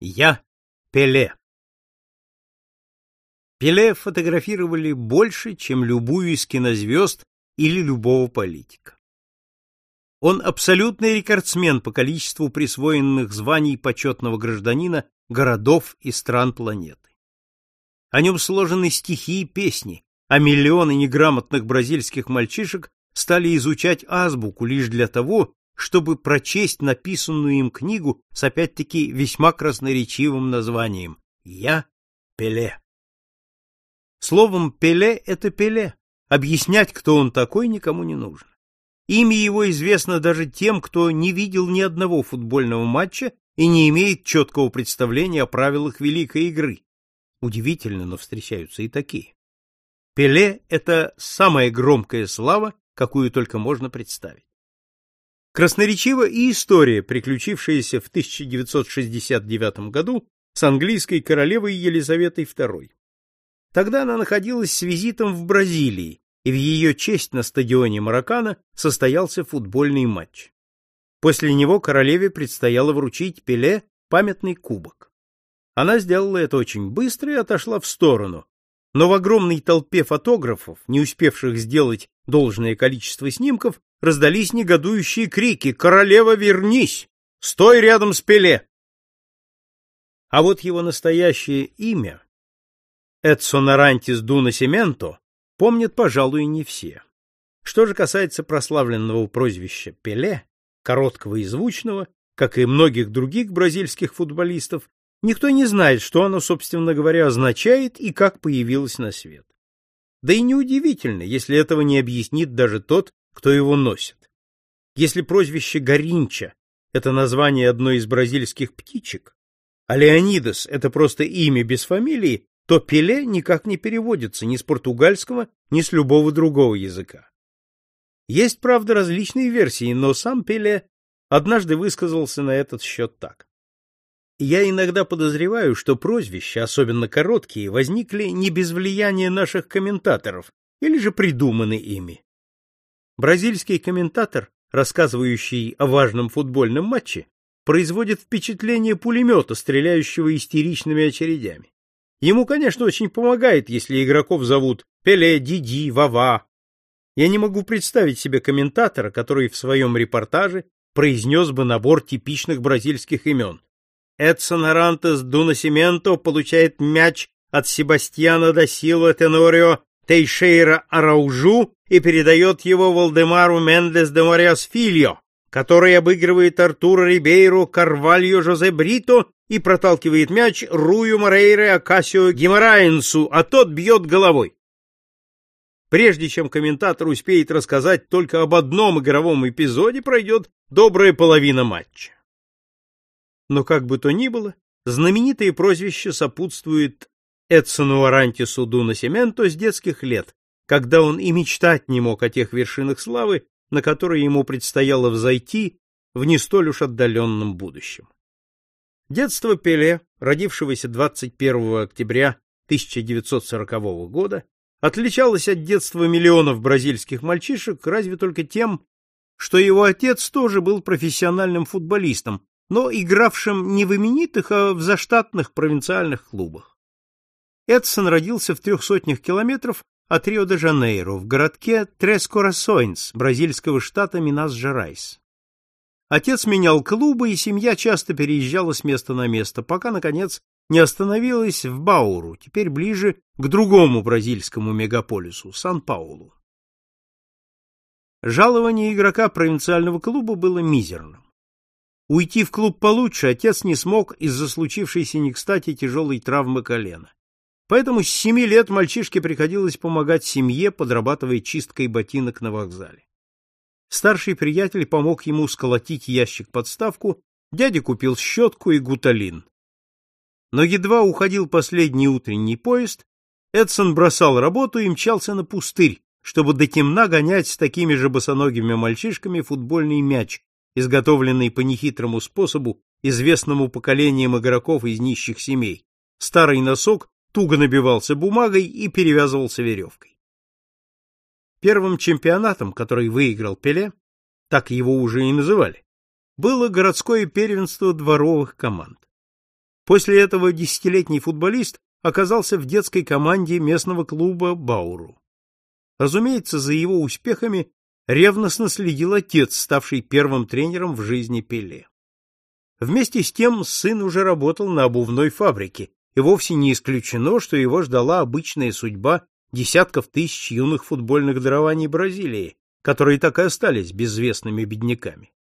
Я Пеле. Пеле фотографировали больше, чем любую из кинозвезд или любого политика. Он абсолютный рекордсмен по количеству присвоенных званий почетного гражданина городов и стран планеты. О нем сложены стихи и песни, а миллионы неграмотных бразильских мальчишек стали изучать азбуку лишь для того, чтобы прочесть написанную им книгу с опять-таки весьма красноречивым названием «Я Пеле». Словом, Пеле — это Пеле. Объяснять, кто он такой, никому не нужно. Имя его известно даже тем, кто не видел ни одного футбольного матча и не имеет четкого представления о правилах великой игры. Удивительно, но встречаются и такие. Пеле — это самая громкая слава, какую только можно представить. Красноречива и история, приключившаяся в 1969 году с английской королевой Елизаветой II. Тогда она находилась с визитом в Бразилии, и в ее честь на стадионе Маракана состоялся футбольный матч. После него королеве предстояло вручить Пеле памятный кубок. Она сделала это очень быстро и отошла в сторону, но в огромной толпе фотографов, не успевших сделать должное количество снимков, раздались негодующие крики «Королева, вернись! Стой рядом с Пеле!» А вот его настоящее имя, Эдсон Арантис Дуна Сементо, помнят, пожалуй, не все. Что же касается прославленного прозвища Пеле, короткого и звучного, как и многих других бразильских футболистов, никто не знает, что оно, собственно говоря, означает и как появилось на свет. Да и неудивительно, если этого не объяснит даже тот, кто его носит. Если прозвище Горинча — это название одной из бразильских птичек, а Леонидас — это просто имя без фамилии, то Пеле никак не переводится ни с португальского, ни с любого другого языка. Есть, правда, различные версии, но сам Пеле однажды высказался на этот счет так. Я иногда подозреваю, что прозвища, особенно короткие, возникли не без влияния наших комментаторов или же придуманы ими. Бразильский комментатор, рассказывающий о важном футбольном матче, производит впечатление пулемета, стреляющего истеричными очередями. Ему, конечно, очень помогает, если игроков зовут Пеле, Диди, Вава. Я не могу представить себе комментатора, который в своем репортаже произнес бы набор типичных бразильских имен. Эдсон Арантес Дунасименто получает мяч от Себастьяна да Силва Тенорио Тейшейра Араужу и передает его Валдемару Мендес де Мориас Фильо, который обыгрывает Артура Рибейру Карвальо Жозе Брито и проталкивает мяч Рую Морейре Акасио Гимараенсу, а тот бьет головой. Прежде чем комментатор успеет рассказать только об одном игровом эпизоде, пройдет добрая половина матча. Но как бы то ни было, знаменитое прозвище сопутствует Эдсону Арантису Дуна Сементо с детских лет, когда он и мечтать не мог о тех вершинах славы, на которые ему предстояло взойти в не столь уж отдаленном будущем. Детство Пеле, родившегося 21 октября 1940 года, отличалось от детства миллионов бразильских мальчишек разве только тем, что его отец тоже был профессиональным футболистом, но игравшим не в именитых, а в заштатных провинциальных клубах. Эдсон родился в трех сотнях километров от Рио-де-Жанейро, в городке Трес-Корасойнс, бразильского штата Минас-Жерайс. Отец менял клубы, и семья часто переезжала с места на место, пока, наконец, не остановилась в Бауру, теперь ближе к другому бразильскому мегаполису – Сан-Паулу. Жалование игрока провинциального клуба было мизерным. Уйти в клуб получше отец не смог из-за случившейся не кстати тяжелой травмы колена. Поэтому с семи лет мальчишке приходилось помогать семье, подрабатывая чисткой ботинок на вокзале. Старший приятель помог ему сколотить ящик-подставку, дядя купил щетку и гуталин. Но едва уходил последний утренний поезд, Эдсон бросал работу и мчался на пустырь, чтобы до темна гонять с такими же босоногими мальчишками футбольный мяч, изготовленный по нехитрому способу, известному поколениям игроков из нищих семей. Старый носок туго набивался бумагой и перевязывался веревкой. Первым чемпионатом, который выиграл Пеле, так его уже и называли, было городское первенство дворовых команд. После этого десятилетний футболист оказался в детской команде местного клуба Бауру. Разумеется, за его успехами ревностно следил отец, ставший первым тренером в жизни Пеле. Вместе с тем сын уже работал на обувной фабрике, и вовсе не исключено, что его ждала обычная судьба десятков тысяч юных футбольных дарований Бразилии, которые так и остались безвестными бедняками.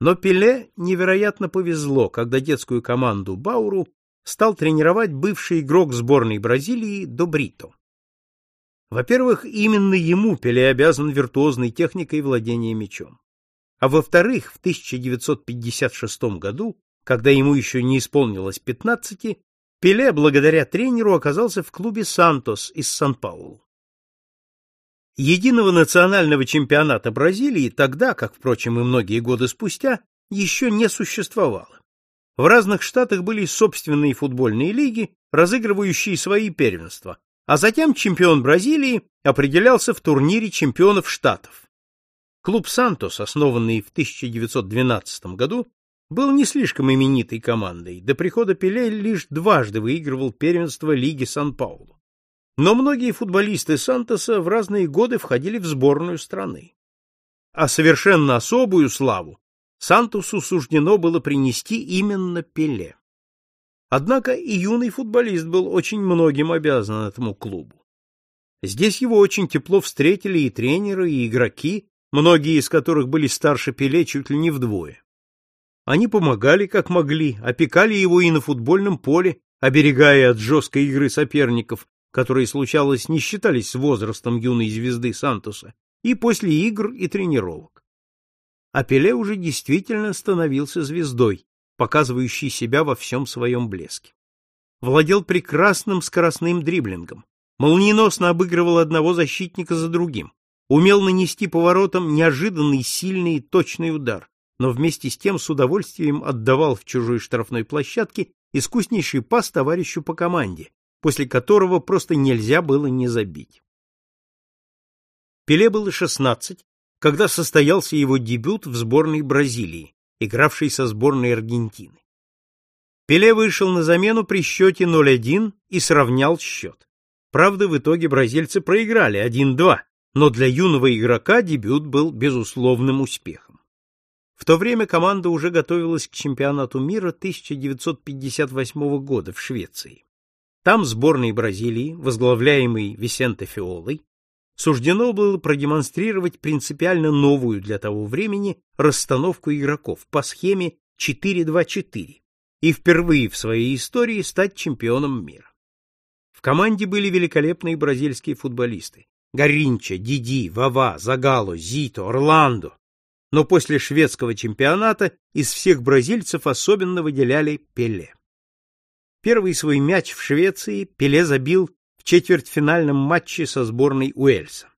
Но Пеле невероятно повезло, когда детскую команду Бауру стал тренировать бывший игрок сборной Бразилии Добрито. Во-первых, именно ему Пеле обязан виртуозной техникой владения мячом. А во-вторых, в 1956 году, когда ему еще не исполнилось 15, Пеле, благодаря тренеру, оказался в клубе «Сантос» из Сан-Паулу. Единого национального чемпионата Бразилии тогда, как, впрочем, и многие годы спустя, еще не существовало. В разных штатах были собственные футбольные лиги, разыгрывающие свои первенства, а затем чемпион Бразилии определялся в турнире чемпионов штатов. Клуб «Сантос», основанный в 1912 году, был не слишком именитой командой, до прихода Пеле лишь дважды выигрывал первенство Лиги Сан-Паулу. Но многие футболисты Сантоса в разные годы входили в сборную страны. А совершенно особую славу Сантосу суждено было принести именно Пеле. Однако и юный футболист был очень многим обязан этому клубу. Здесь его очень тепло встретили и тренеры, и игроки, многие из которых были старше Пеле чуть ли не вдвое. Они помогали, как могли, опекали его и на футбольном поле, оберегая от жесткой игры соперников, которые, случалось, не считались с возрастом юной звезды Сантоса, и после игр и тренировок. А Пеле уже действительно становился звездой, показывающий себя во всем своем блеске. Владел прекрасным скоростным дриблингом, молниеносно обыгрывал одного защитника за другим, умел нанести поворотом неожиданный, сильный и точный удар, но вместе с тем с удовольствием отдавал в чужой штрафной площадке искуснейший пас товарищу по команде, после которого просто нельзя было не забить. Пеле было 16, когда состоялся его дебют в сборной Бразилии, игравший со сборной Аргентины. Пеле вышел на замену при счете 0-1 и сравнял счет. Правда, в итоге бразильцы проиграли 1-2, но для юного игрока дебют был безусловным успехом. В то время команда уже готовилась к чемпионату мира 1958 года в Швеции. Там сборной Бразилии, возглавляемой Висенте Фиолой, суждено было продемонстрировать принципиально новую для того времени расстановку игроков по схеме 4-2-4 и впервые в своей истории стать чемпионом мира. В команде были великолепные бразильские футболисты: Гаринча, Диди, Вава, Загало, Зито, Орландо. Но после шведского чемпионата из всех бразильцев особенно выделяли Пеле. Первый свой мяч в Швеции Пеле забил четвертьфинальном матче со сборной Уэльса.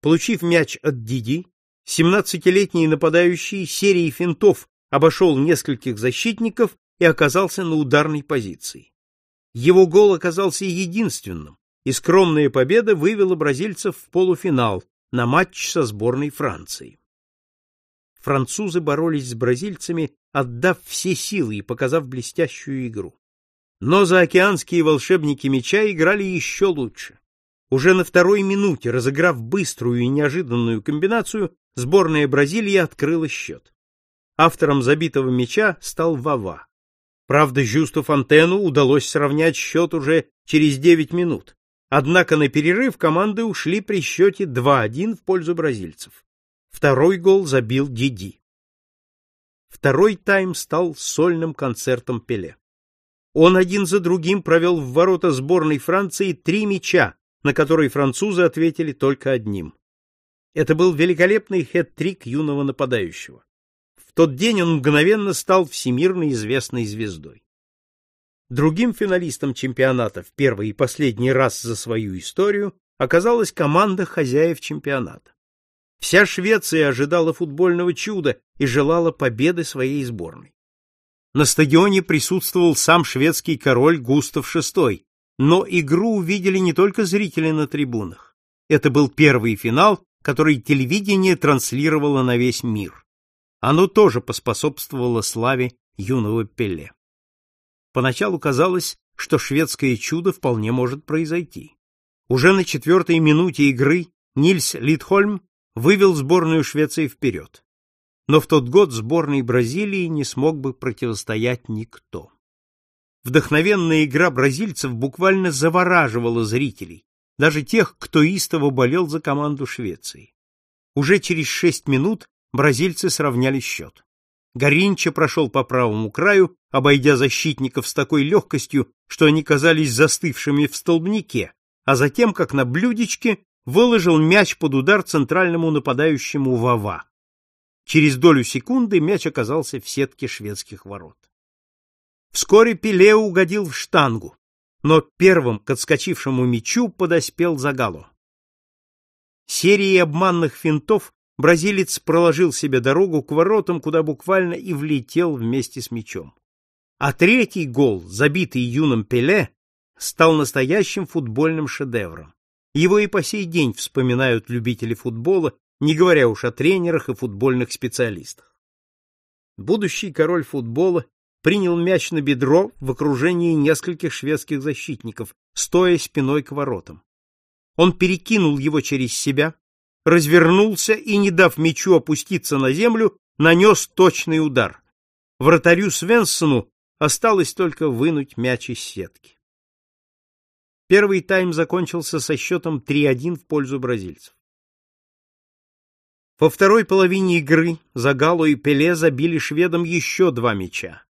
Получив мяч от Диди, 17-летний нападающий серией финтов обошел нескольких защитников и оказался на ударной позиции. Его гол оказался единственным, и скромная победа вывела бразильцев в полуфинал на матч со сборной Франции. Французы боролись с бразильцами, отдав все силы и показав блестящую игру. Но заокеанские волшебники мяча играли еще лучше. Уже на второй минуте, разыграв быструю и неожиданную комбинацию, сборная Бразилии открыла счет. Автором забитого мяча стал Вава. Правда, Жюсту Фонтену удалось сравнять счет уже через 9 минут. Однако на перерыв команды ушли при счете 2-1 в пользу бразильцев. Второй гол забил Диди. Второй тайм стал сольным концертом Пеле. Он один за другим провел в ворота сборной Франции три мяча, на которые французы ответили только одним. Это был великолепный хет-трик юного нападающего. В тот день он мгновенно стал всемирно известной звездой. Другим финалистом чемпионата в первый и последний раз за свою историю оказалась команда хозяев чемпионата. Вся Швеция ожидала футбольного чуда и желала победы своей сборной. На стадионе присутствовал сам шведский король Густав VI, но игру увидели не только зрители на трибунах. Это был первый финал, который телевидение транслировало на весь мир. Оно тоже поспособствовало славе юного Пеле. Поначалу казалось, что шведское чудо вполне может произойти. Уже на четвертой минуте игры Нильс Литхольм вывел сборную Швеции вперед. Но в тот год сборной Бразилии не смог бы противостоять никто. Вдохновенная игра бразильцев буквально завораживала зрителей, даже тех, кто истово болел за команду Швеции. Уже через шесть минут бразильцы сравняли счет. Горинча прошел по правому краю, обойдя защитников с такой легкостью, что они казались застывшими в столбнике, а затем, как на блюдечке, выложил мяч под удар центральному нападающему Вава. Через долю секунды мяч оказался в сетке шведских ворот. Вскоре Пеле угодил в штангу, но первым к отскочившему мячу подоспел Загало. Серией обманных финтов бразилец проложил себе дорогу к воротам, куда буквально и влетел вместе с мячом. А третий гол, забитый юным Пеле, стал настоящим футбольным шедевром. Его и по сей день вспоминают любители футбола, не говоря уж о тренерах и футбольных специалистах. Будущий король футбола принял мяч на бедро в окружении нескольких шведских защитников, стоя спиной к воротам. Он перекинул его через себя, развернулся и, не дав мячу опуститься на землю, нанес точный удар. Вратарю Свенсону осталось только вынуть мяч из сетки. Первый тайм закончился со счетом 3-1 в пользу бразильцев. Во второй половине игры Загало и Пеле забили шведам еще два мяча.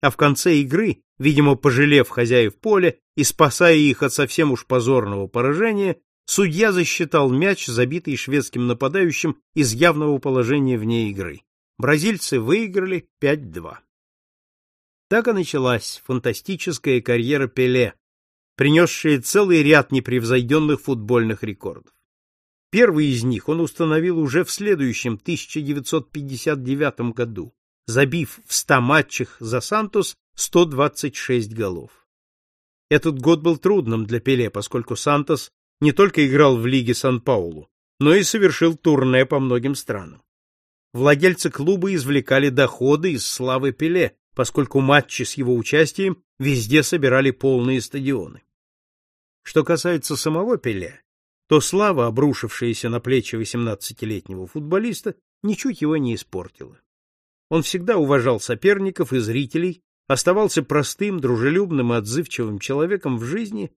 А в конце игры, видимо, пожалев хозяев поля и спасая их от совсем уж позорного поражения, судья засчитал мяч, забитый шведским нападающим из явного положения вне игры. Бразильцы выиграли 5-2. Так и началась фантастическая карьера Пеле, принесшая целый ряд непревзойденных футбольных рекордов. Первый из них он установил уже в следующем 1959 году, забив в 100 матчах за Сантос 126 голов. Этот год был трудным для Пеле, поскольку Сантос не только играл в Лиге Сан-Паулу, но и совершил турне по многим странам. Владельцы клуба извлекали доходы из славы Пеле, поскольку матчи с его участием везде собирали полные стадионы. Что касается самого Пеле, то слава, обрушившаяся на плечи 18-летнего футболиста, ничуть его не испортила. Он всегда уважал соперников и зрителей, оставался простым, дружелюбным и отзывчивым человеком в жизни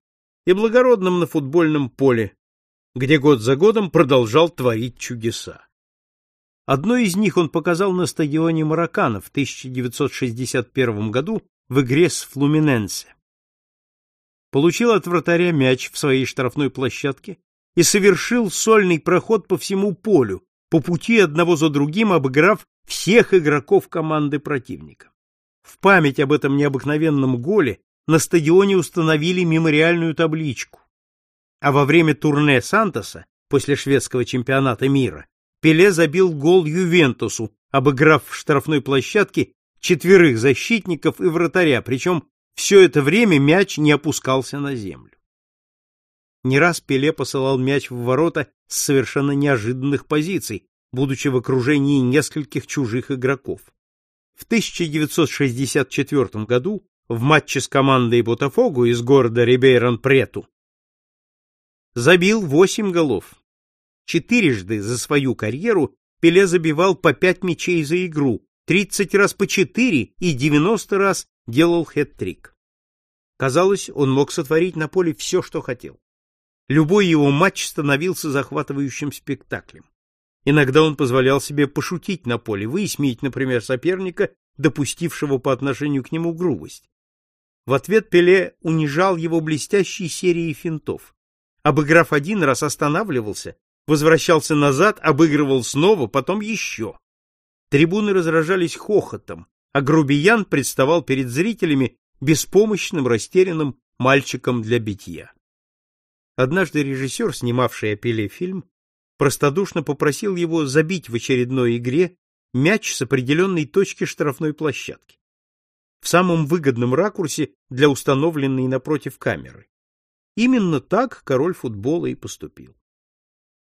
и благородным на футбольном поле, где год за годом продолжал творить чудеса. Одно из них он показал на стадионе Маракана в 1961 году в игре с Флуминенсе. Получил от вратаря мяч в своей штрафной площадке и совершил сольный проход по всему полю, по пути одного за другим обыграв всех игроков команды противника. В память об этом необыкновенном голе на стадионе установили мемориальную табличку. А во время турне Сантоса после шведского чемпионата мира Пеле забил гол Ювентусу, обыграв в штрафной площадке четверых защитников и вратаря, причем все это время мяч не опускался на землю. Не раз Пеле посылал мяч в ворота с совершенно неожиданных позиций, будучи в окружении нескольких чужих игроков. В 1964 году в матче с командой Ботафогу из города Рибейран-Прету забил 8 голов. Четырежды за свою карьеру Пеле забивал по 5 мячей за игру, 30 раз по 4 и 90 раз делал хэт-трик. Казалось, он мог сотворить на поле все, что хотел. Любой его матч становился захватывающим спектаклем. Иногда он позволял себе пошутить на поле, высмеять, например, соперника, допустившего по отношению к нему грубость. В ответ Пеле унижал его блестящей серией финтов. Обыграв один раз, останавливался, возвращался назад, обыгрывал снова, потом еще. Трибуны разражались хохотом, а грубиян представал перед зрителями беспомощным, растерянным мальчиком для битья. Однажды режиссер, снимавший о Пеле фильм, простодушно попросил его забить в очередной игре мяч с определенной точки штрафной площадки в самом выгодном ракурсе для установленной напротив камеры. Именно так король футбола и поступил.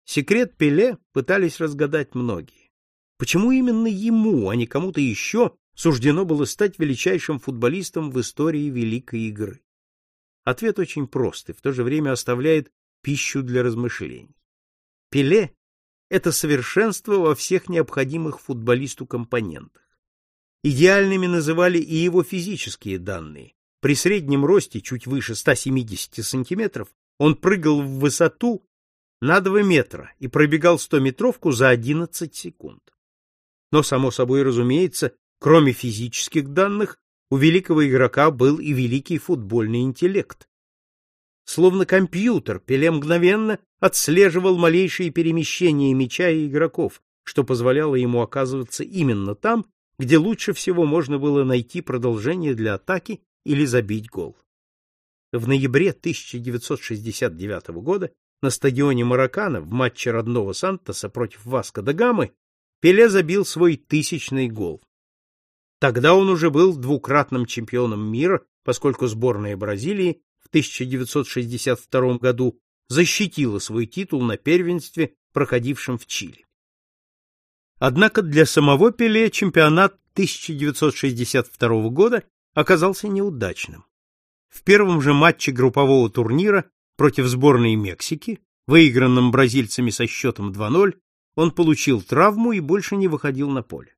Секрет Пеле пытались разгадать многие. Почему именно ему, а не кому-то еще, суждено было стать величайшим футболистом в истории великой игры? Ответ очень прост и в то же время оставляет пищу для размышлений. Пеле это совершенство во всех необходимых футболисту компонентах. Идеальными называли и его физические данные. При среднем росте чуть выше 170 сантиметров он прыгал в высоту на 2 метра и пробегал 100-метровку за 11 секунд. Но, само собой разумеется, кроме физических данных, у великого игрока был и великий футбольный интеллект. Словно компьютер, Пеле мгновенно отслеживал малейшие перемещения мяча и игроков, что позволяло ему оказываться именно там, где лучше всего можно было найти продолжение для атаки или забить гол. В ноябре 1969 года на стадионе Маракана в матче родного Сантоса против Васко да Гамы Пеле забил свой тысячный гол. Тогда он уже был двукратным чемпионом мира, поскольку сборная Бразилии в 1962 году защитила свой титул на первенстве, проходившем в Чили. Однако для самого Пеле чемпионат 1962 года оказался неудачным. В первом же матче группового турнира против сборной Мексики, выигранном бразильцами со счетом 2:0, он получил травму и больше не выходил на поле.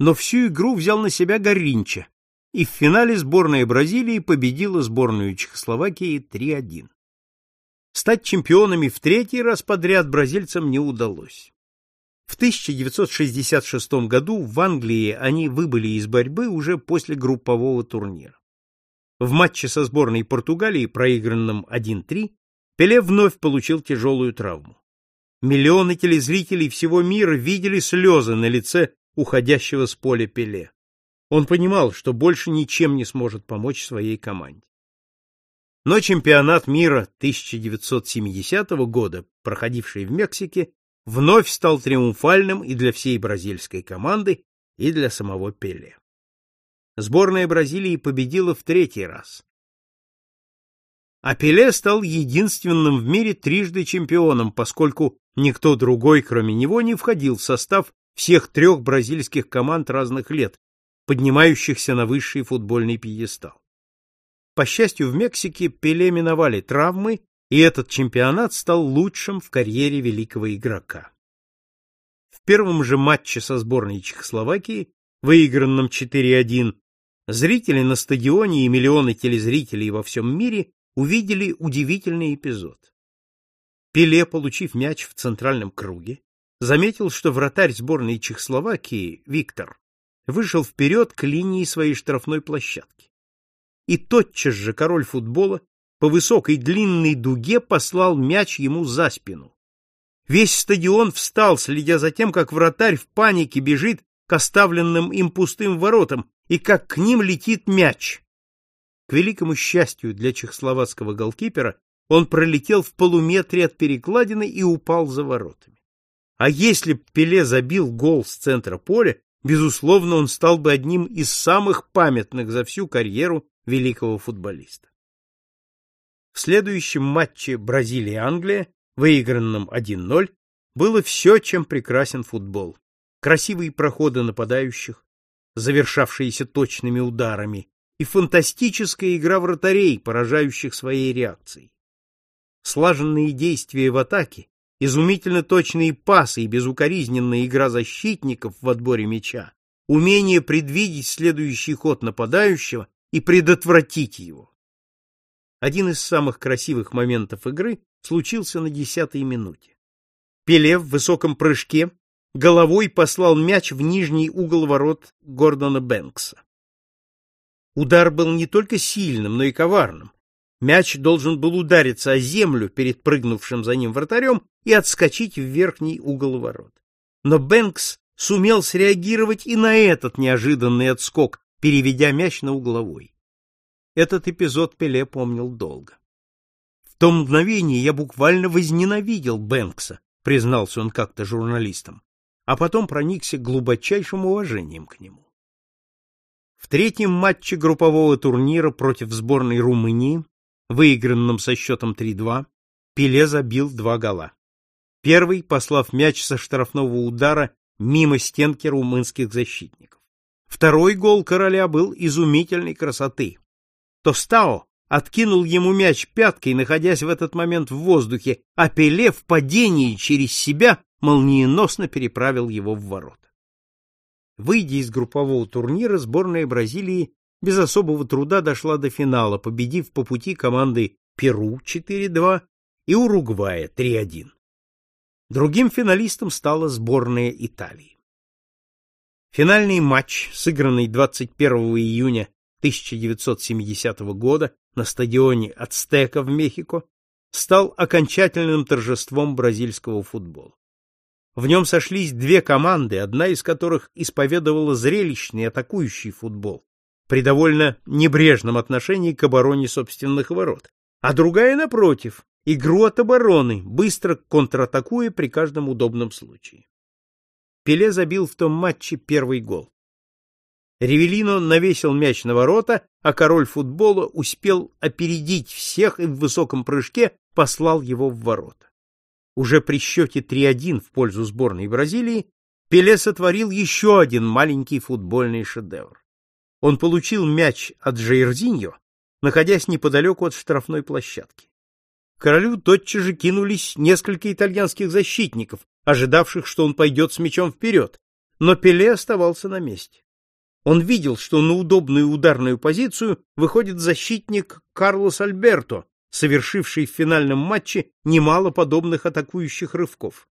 Но всю игру взял на себя Горинча, и в финале сборная Бразилии победила сборную Чехословакии 3:1. Стать чемпионами в третий раз подряд бразильцам не удалось. В 1966 году в Англии они выбыли из борьбы уже после группового турнира. В матче со сборной Португалии, проигранном 1-3, Пеле вновь получил тяжелую травму. Миллионы телезрителей всего мира видели слезы на лице уходящего с поля Пеле. Он понимал, что больше ничем не сможет помочь своей команде. Но чемпионат мира 1970 года, проходивший в Мексике, вновь стал триумфальным и для всей бразильской команды, и для самого Пеле. Сборная Бразилии победила в третий раз. А Пеле стал единственным в мире трижды чемпионом, поскольку никто другой, кроме него, не входил в состав всех трех бразильских команд разных лет, поднимающихся на высший футбольный пьедестал. По счастью, в Мексике Пеле миновали травмы и этот чемпионат стал лучшим в карьере великого игрока. В первом же матче со сборной Чехословакии, выигранном 4:1, зрители на стадионе и миллионы телезрителей во всем мире увидели удивительный эпизод. Пеле, получив мяч в центральном круге, заметил, что вратарь сборной Чехословакии Виктор вышел вперед к линии своей штрафной площадки. И тотчас же король футбола по высокой длинной дуге послал мяч ему за спину. Весь стадион встал, следя за тем, как вратарь в панике бежит к оставленным им пустым воротам и как к ним летит мяч. К великому счастью для чехословацкого голкипера, он пролетел в полуметре от перекладины и упал за воротами. А если б Пеле забил гол с центра поля, безусловно, он стал бы одним из самых памятных за всю карьеру великого футболиста. В следующем матче Бразилия-Англия, выигранном 1:0, было все, чем прекрасен футбол. Красивые проходы нападающих, завершавшиеся точными ударами, и фантастическая игра вратарей, поражающих своей реакцией. Слаженные действия в атаке, изумительно точные пасы и безукоризненная игра защитников в отборе мяча, умение предвидеть следующий ход нападающего и предотвратить его. Один из самых красивых моментов игры случился на десятой минуте. Пеле в высоком прыжке головой послал мяч в нижний угол ворот Гордона Бэнкса. Удар был не только сильным, но и коварным. Мяч должен был удариться о землю перед прыгнувшим за ним вратарем и отскочить в верхний угол ворот. Но Бэнкс сумел среагировать и на этот неожиданный отскок, переведя мяч на угловой. Этот эпизод Пеле помнил долго. В том мгновении я буквально возненавидел Бэнкса, признался он как-то журналистам, а потом проникся глубочайшим уважением к нему. В третьем матче группового турнира против сборной Румынии, выигранном со счетом 3:2, Пеле забил два гола. Первый, послав мяч со штрафного удара мимо стенки румынских защитников. Второй гол короля был изумительной красоты. Тостао откинул ему мяч пяткой, находясь в этот момент в воздухе, а Пеле в падении через себя молниеносно переправил его в ворота. Выйдя из группового турнира, сборная Бразилии без особого труда дошла до финала, победив по пути команды Перу 4-2 и Уругвая 3-1. Другим финалистом стала сборная Италии. Финальный матч, сыгранный 21 июня 1970 года на стадионе Ацтека в Мехико, стал окончательным торжеством бразильского футбола. В нем сошлись две команды, одна из которых исповедовала зрелищный атакующий футбол при довольно небрежном отношении к обороне собственных ворот, а другая, напротив, игру от обороны, быстро контратакуя при каждом удобном случае. Пеле забил в том матче первый гол. Ревелино навесил мяч на ворота, а король футбола успел опередить всех и в высоком прыжке послал его в ворота. Уже при счете 3-1 в пользу сборной Бразилии Пеле сотворил еще один маленький футбольный шедевр. Он получил мяч от Джейрзиньо, находясь неподалеку от штрафной площадки. Королю тотчас же кинулись несколько итальянских защитников, ожидавших, что он пойдет с мячом вперед, но Пеле оставался на месте. Он видел, что на удобную ударную позицию выходит защитник Карлос Альберто, совершивший в финальном матче немало подобных атакующих рывков.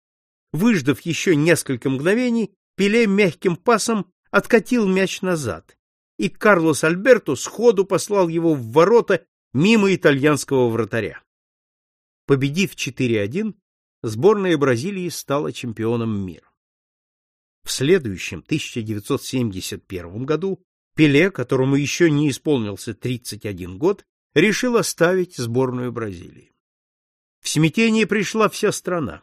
Выждав еще несколько мгновений, Пеле мягким пасом откатил мяч назад, и Карлос Альберто сходу послал его в ворота мимо итальянского вратаря. Победив 4-1, сборная Бразилии стала чемпионом мира. В следующем 1971 году Пеле, которому еще не исполнился 31 год, решил оставить сборную Бразилии. В смятение пришла вся страна.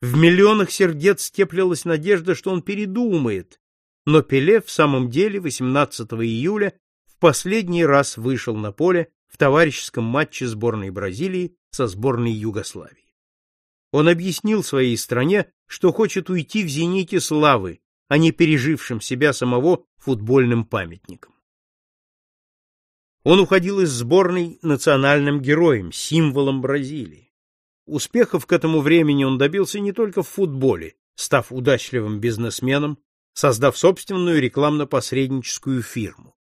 В миллионах сердец теплилась надежда, что он передумает, но Пеле в самом деле 18 июля в последний раз вышел на поле в товарищеском матче сборной Бразилии со сборной Югославии. Он объяснил своей стране, что хочет уйти в зените славы, а не пережившим себя самого футбольным памятником. Он уходил из сборной национальным героем, символом Бразилии. Успехов к этому времени он добился не только в футболе, став удачливым бизнесменом, создав собственную рекламно-посредническую фирму.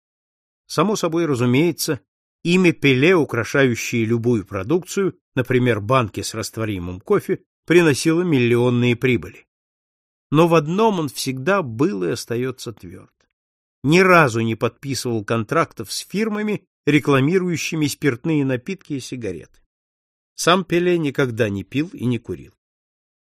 Само собой разумеется, имя Пеле, украшающее любую продукцию, например, банки с растворимым кофе, приносило миллионные прибыли. Но в одном он всегда был и остается тверд. Ни разу не подписывал контрактов с фирмами, рекламирующими спиртные напитки и сигареты. Сам Пеле никогда не пил и не курил.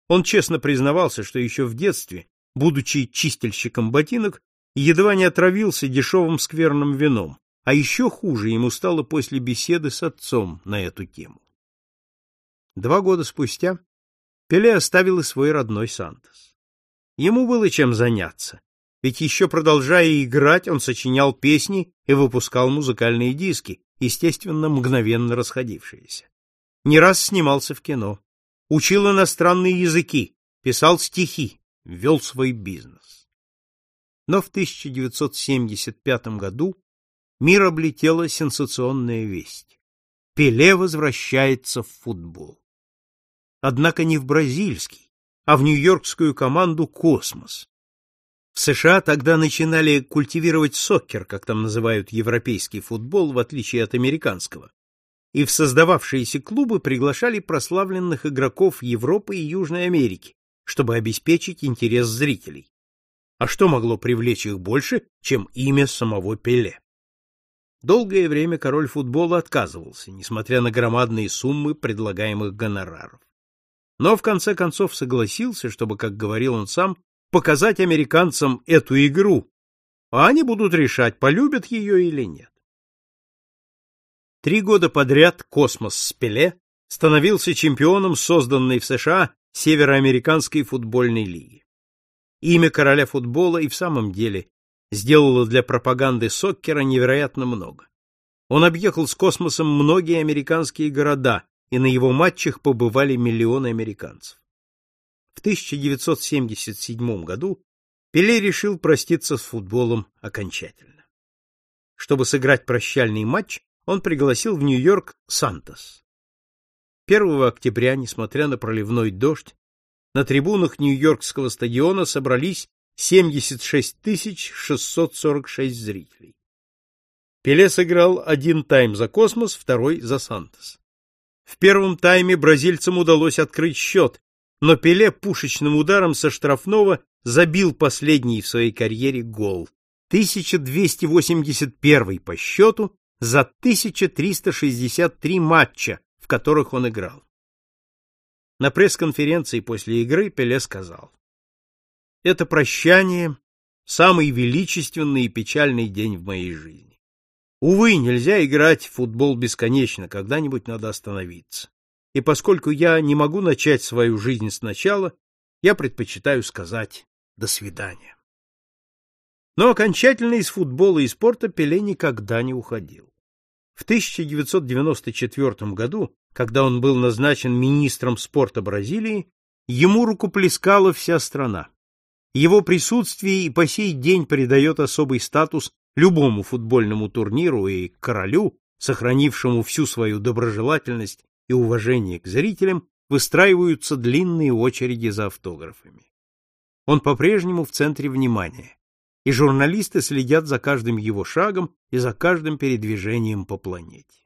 Он честно признавался, что еще в детстве, будучи чистильщиком ботинок, едва не отравился дешевым скверным вином, а еще хуже ему стало после беседы с отцом на эту тему. Два года спустя Пеле оставил и свой родной Сантос. Ему было чем заняться, ведь еще продолжая играть, он сочинял песни и выпускал музыкальные диски, естественно, мгновенно расходившиеся. Не раз снимался в кино, учил иностранные языки, писал стихи, вел свой бизнес. Но в 1975 году мир облетела сенсационная весть. Пеле возвращается в футбол. Однако не в бразильский, а в нью-йоркскую команду «Космос». В США тогда начинали культивировать сокер, как там называют европейский футбол, в отличие от американского. И в создававшиеся клубы приглашали прославленных игроков Европы и Южной Америки, чтобы обеспечить интерес зрителей. А что могло привлечь их больше, чем имя самого Пеле? Долгое время король футбола отказывался, несмотря на громадные суммы предлагаемых гонораров. Но в конце концов согласился, чтобы, как говорил он сам, показать американцам эту игру, а они будут решать, полюбят ее или нет. Три года подряд «Космос» с Пеле становился чемпионом созданной в США Североамериканской футбольной лиги. Имя короля футбола и в самом деле сделало для пропаганды соккера невероятно много. Он объехал с космосом многие американские города, и на его матчах побывали миллионы американцев. В 1977 году Пеле решил проститься с футболом окончательно. Чтобы сыграть прощальный матч, он пригласил в Нью-Йорк Сантос. 1 октября, несмотря на проливной дождь, на трибунах Нью-Йоркского стадиона собрались 76 646 зрителей. Пеле сыграл один тайм за Космос, второй за Сантос. В первом тайме бразильцам удалось открыть счет, но Пеле пушечным ударом со штрафного забил последний в своей карьере гол. 1281 по счету за 1363 матча, в которых он играл. На пресс-конференции после игры Пеле сказал: "Это прощание самый величественный и печальный день в моей жизни. Увы, нельзя играть в футбол бесконечно, когда-нибудь надо остановиться. И поскольку я не могу начать свою жизнь сначала, я предпочитаю сказать до свидания". Но окончательно из футбола и спорта Пеле никогда не уходил. В 1994 году, когда он был назначен министром спорта Бразилии, ему рукоплескала вся страна. Его присутствие и по сей день придает особый статус любому футбольному турниру и королю, сохранившему всю свою доброжелательность и уважение к зрителям, выстраиваются длинные очереди за автографами. Он по-прежнему в центре внимания и журналисты следят за каждым его шагом и за каждым передвижением по планете.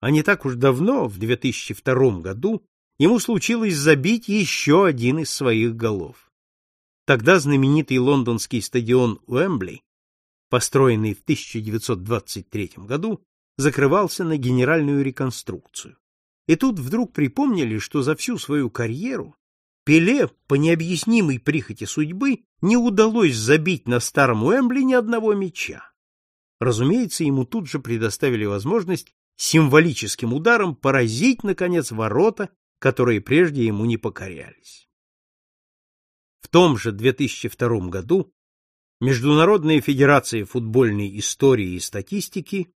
А не так уж давно, в 2002 году, ему случилось забить еще один из своих голов. Тогда знаменитый лондонский стадион Уэмбли, построенный в 1923 году, закрывался на генеральную реконструкцию. И тут вдруг припомнили, что за всю свою карьеру Пеле по необъяснимой прихоти судьбы не удалось забить на старом Уэмбли ни одного мяча. Разумеется, ему тут же предоставили возможность символическим ударом поразить, наконец, ворота, которые прежде ему не покорялись. В том же 2002 году Международная федерация футбольной истории и статистики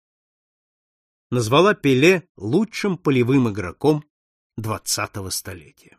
назвала Пеле лучшим полевым игроком 20-го столетия.